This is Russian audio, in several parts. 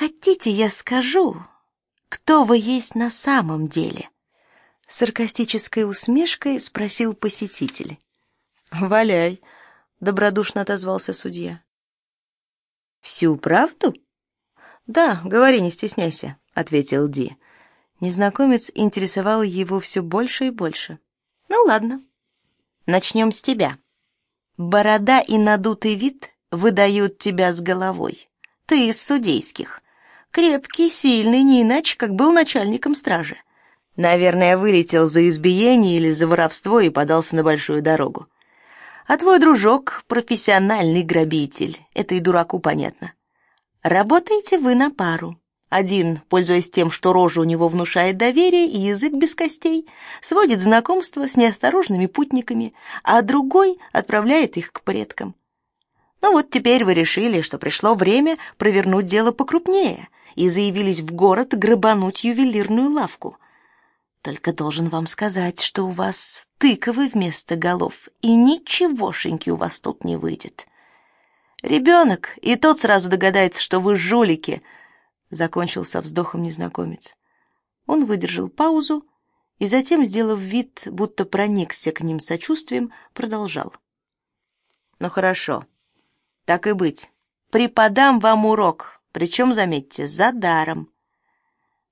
хотите, я скажу, кто вы есть на самом деле?» С саркастической усмешкой спросил посетитель. «Валяй», — добродушно отозвался судья. «Всю правду?» «Да, говори, не стесняйся», — ответил Ди. Незнакомец интересовал его все больше и больше. «Ну ладно, начнем с тебя. Борода и надутый вид выдают тебя с головой. Ты из судейских. Крепкий, сильный, не иначе, как был начальником стражи. Наверное, вылетел за избиение или за воровство и подался на большую дорогу. А твой дружок — профессиональный грабитель. Это и дураку понятно. Работаете вы на пару. Один, пользуясь тем, что рожа у него внушает доверие и язык без костей, сводит знакомство с неосторожными путниками, а другой отправляет их к предкам. Ну вот теперь вы решили, что пришло время провернуть дело покрупнее и заявились в город грабануть ювелирную лавку. Только должен вам сказать, что у вас тыковы вместо голов, и ничегошеньки у вас тут не выйдет. Ребенок, и тот сразу догадается, что вы жулики, закончил со вздохом незнакомец. Он выдержал паузу и затем, сделав вид, будто проникся к ним сочувствием, продолжал. Ну хорошо. Так и быть. Преподам вам урок, причем, заметьте, за даром.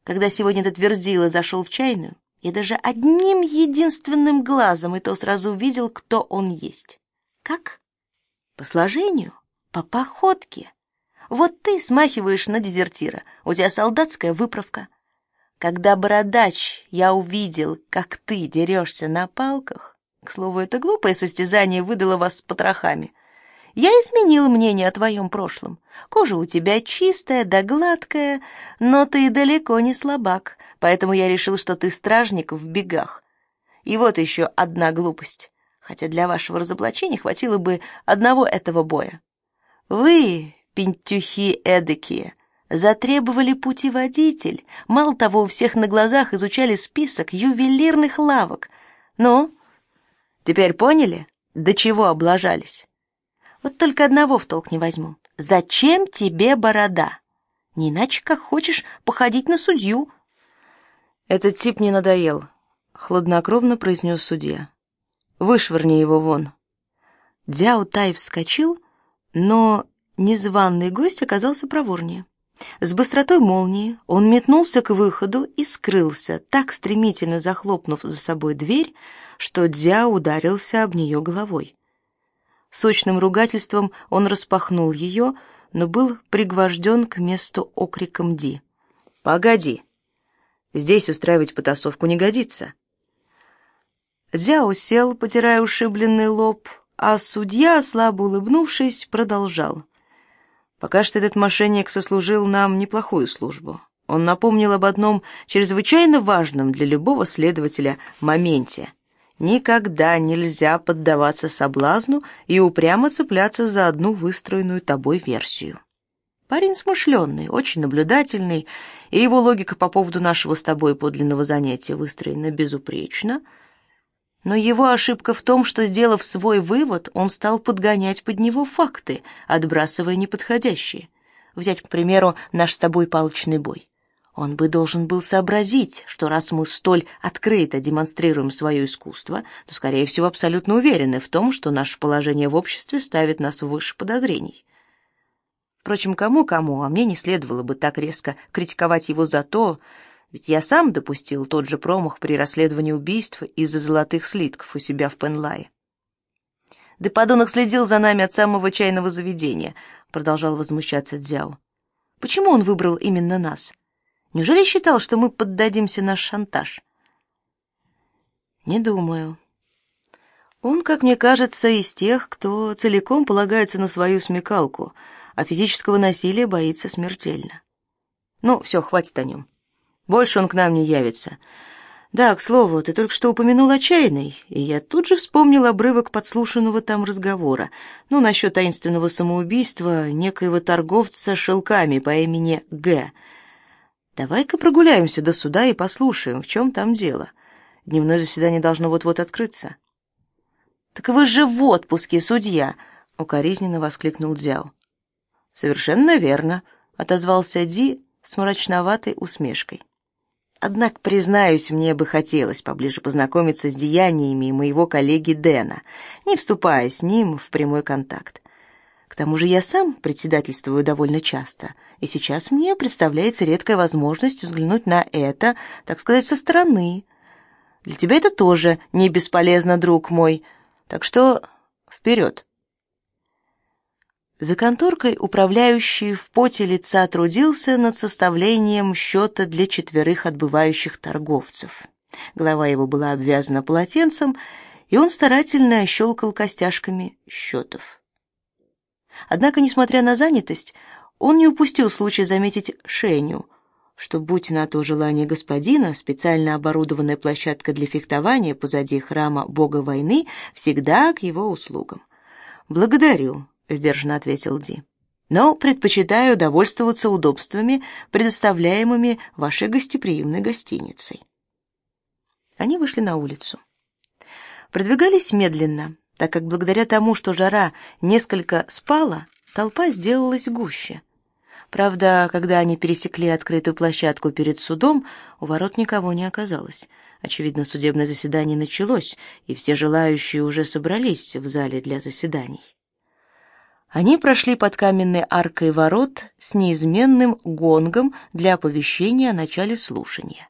Когда сегодня этот верзила зашел в чайную, я даже одним единственным глазом и то сразу увидел, кто он есть. Как? По сложению? По походке? Вот ты смахиваешь на дезертира, у тебя солдатская выправка. Когда, бородач, я увидел, как ты дерешься на палках, к слову, это глупое состязание выдало вас с потрохами, я изменил мнение о твоем прошлом. Кожа у тебя чистая да гладкая, но ты далеко не слабак, поэтому я решил, что ты стражник в бегах. И вот еще одна глупость, хотя для вашего разоблачения хватило бы одного этого боя. Вы, пентюхи эдакие, затребовали путеводитель. Мало того, у всех на глазах изучали список ювелирных лавок. Ну, теперь поняли, до чего облажались? Вот только одного в толк не возьму. Зачем тебе борода? Не иначе, как хочешь походить на судью. Этот тип не надоел, хладнокровно произнес судья. Вышвырни его вон. Дяо Тай вскочил, но незваный гость оказался проворнее. С быстротой молнии он метнулся к выходу и скрылся, так стремительно захлопнув за собой дверь, что Дзя ударился об нее головой. Сочным ругательством он распахнул ее, но был пригвожден к месту окриком Ди. «Погоди! Здесь устраивать потасовку не годится!» Дзяо сел, потирая ушибленный лоб, а судья, слабо улыбнувшись, продолжал. «Пока что этот мошенник сослужил нам неплохую службу. Он напомнил об одном чрезвычайно важном для любого следователя моменте — Никогда нельзя поддаваться соблазну и упрямо цепляться за одну выстроенную тобой версию. Парень смышленый, очень наблюдательный, и его логика по поводу нашего с тобой подлинного занятия выстроена безупречно. Но его ошибка в том, что, сделав свой вывод, он стал подгонять под него факты, отбрасывая неподходящие. Взять, к примеру, наш с тобой палочный бой. Он бы должен был сообразить, что раз мы столь открыто демонстрируем свое искусство, то, скорее всего, абсолютно уверены в том, что наше положение в обществе ставит нас выше подозрений. Впрочем, кому-кому, а мне не следовало бы так резко критиковать его за то, ведь я сам допустил тот же промах при расследовании убийств из-за золотых слитков у себя в Пенлае. «Да подонок следил за нами от самого чайного заведения», — продолжал возмущаться Дзяо. «Почему он выбрал именно нас?» Неужели считал, что мы поддадимся на шантаж? Не думаю. Он, как мне кажется, из тех, кто целиком полагается на свою смекалку, а физического насилия боится смертельно. Ну, все, хватит о нем. Больше он к нам не явится. Да, к слову, ты только что упомянул отчаянный, и я тут же вспомнил обрывок подслушанного там разговора, ну, насчет таинственного самоубийства некоего торговца шелками по имени Г., Давай-ка прогуляемся до суда и послушаем, в чем там дело. Дневное заседание должно вот-вот открыться. Так вы же в отпуске, судья, укоризненно воскликнул Дзяо. Совершенно верно, отозвался Ди с мрачноватой усмешкой. Однако, признаюсь, мне бы хотелось поближе познакомиться с деяниями моего коллеги Дэна, не вступая с ним в прямой контакт. К тому же я сам председательствую довольно часто, и сейчас мне представляется редкая возможность взглянуть на это, так сказать, со стороны. Для тебя это тоже не бесполезно, друг мой. Так что вперед. За конторкой управляющий в поте лица трудился над составлением счета для четверых отбывающих торговцев. Голова его была обвязана полотенцем, и он старательно щелкал костяшками счетов. Однако, несмотря на занятость, он не упустил случая заметить Шеню, что, будь на то желание господина, специально оборудованная площадка для фехтования позади храма бога войны всегда к его услугам. «Благодарю», сдержанно ответил Ди. Но предпочитаю довольствоваться удобствами, предоставляемыми вашей гостеприимной гостиницей. Они вышли на улицу. Продвигались медленно, так как благодаря тому, что жара несколько спала, толпа сделалась гуще. Правда, когда они пересекли открытую площадку перед судом, у ворот никого не оказалось. Очевидно, судебное заседание началось, и все желающие уже собрались в зале для заседаний. Они прошли под каменной аркой ворот с неизменным гонгом для оповещения о начале слушания.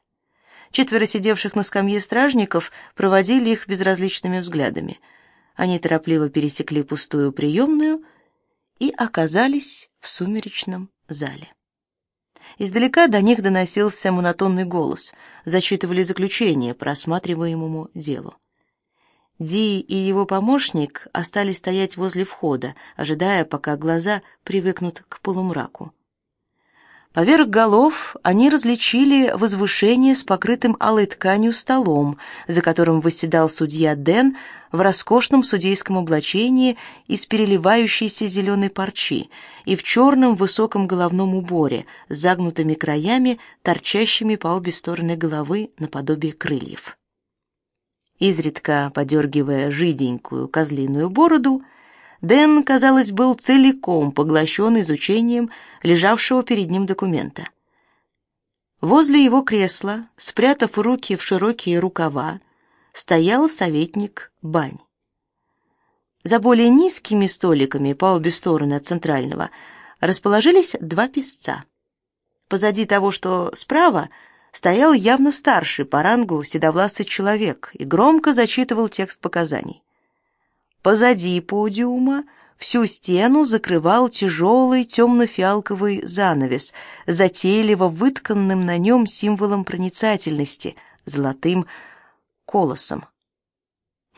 Четверо сидевших на скамье стражников проводили их безразличными взглядами. Они торопливо пересекли пустую приемную и оказались в сумеречном зале. Издалека до них доносился монотонный голос, зачитывали заключение по рассматриваемому делу. Ди и его помощник остались стоять возле входа, ожидая, пока глаза привыкнут к полумраку. Поверх голов они различили возвышение с покрытым алой тканью столом, за которым восседал судья Дэн в роскошном судейском облачении из переливающейся зеленой парчи и в черном высоком головном уборе с загнутыми краями, торчащими по обе стороны головы наподобие крыльев. Изредка подергивая жиденькую козлиную бороду, Дэн, казалось, был целиком поглощен изучением лежавшего перед ним документа. Возле его кресла, спрятав руки в широкие рукава, стоял советник Бань. За более низкими столиками по обе стороны от центрального расположились два писца. Позади того, что справа, стоял явно старший по рангу седовласый человек и громко зачитывал текст показаний. Позади подиума всю стену закрывал тяжелый темно-фиалковый занавес, затейливо вытканным на нем символом проницательности, золотым колосом.